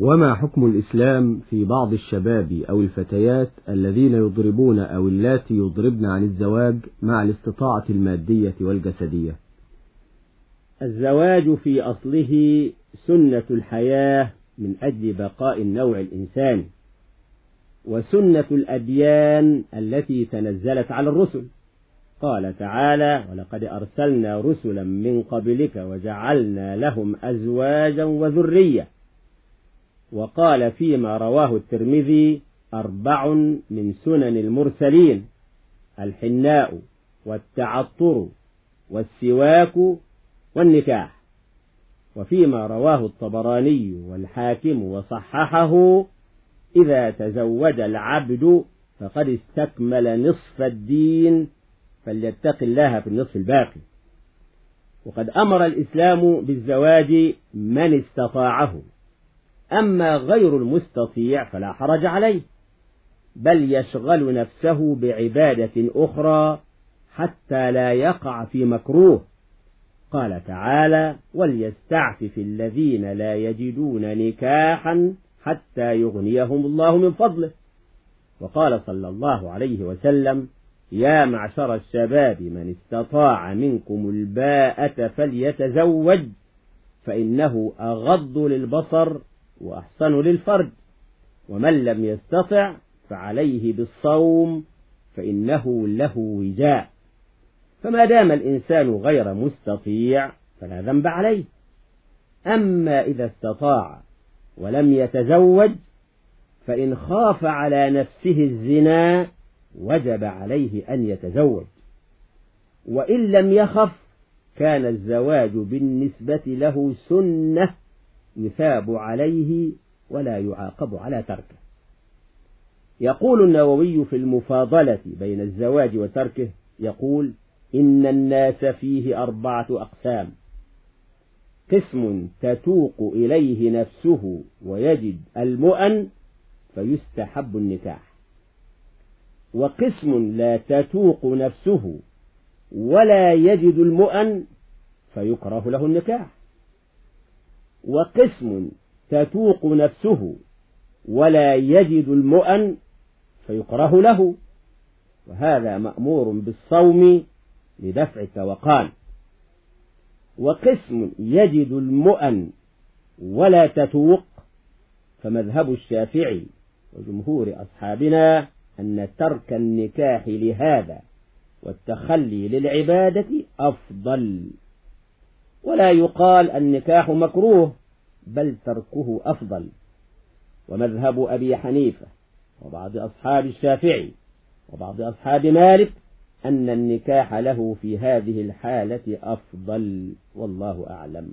وما حكم الإسلام في بعض الشباب أو الفتيات الذين يضربون أو اللاتي يضربن عن الزواج مع الاستطاعة المادية والجسدية؟ الزواج في أصله سنة الحياة من أجل بقاء النوع الإنساني وسنة الأديان التي تنزلت على الرسل. قال تعالى ولقد أرسلنا رسلا من قبلك وجعلنا لهم أزواجا وذرية وقال فيما رواه الترمذي أربع من سنن المرسلين الحناء والتعطر والسواك والنكاح. وفيما رواه الطبراني والحاكم وصححه إذا تزوج العبد فقد استكمل نصف الدين فليتق الله في النصف الباقي. وقد أمر الإسلام بالزواج من استطاعه. أما غير المستطيع فلا حرج عليه بل يشغل نفسه بعبادة أخرى حتى لا يقع في مكروه. قال تعالى وليستعفف الذين لا يجدون نكاحا حتى يغنيهم الله من فضله. وقال صلى الله عليه وسلم يا معشر الشباب من استطاع منكم الباءة فليتزوج فإنه أغض للبصر وأحسن للفرج ومن لم يستطع فعليه بالصوم فإنه له وجاء. فما دام الإنسان غير مستطيع فلا ذنب عليه. أما إذا استطاع ولم يتزوج فإن خاف على نفسه الزنا وجب عليه أن يتزوج. وإن لم يخف كان الزواج بالنسبة له سنة يثاب عليه ولا يعاقب على تركه. يقول النووي في المفاضلة بين الزواج وتركه يقول إن الناس فيه أربعة أقسام. قسم تتوق إليه نفسه ويجد المؤن فيستحب النكاح. وقسم لا تتوق نفسه ولا يجد المؤن فيكره له النكاح. وقسم تتوق نفسه ولا يجد المؤن فيكره له وهذا مأمور بالصوم لدفع التوقان. وقسم يجد المؤن ولا تتوق فمذهب الشافعي وجمهور أصحابنا أن ترك النكاح لهذا والتخلي للعبادة أفضل. ولا يقال النكاح مكروه بل تركه أفضل. ومذهب أبي حنيفة وبعض أصحاب الشافعي وبعض أصحاب مالك أن النكاح له في هذه الحالة أفضل والله أعلم.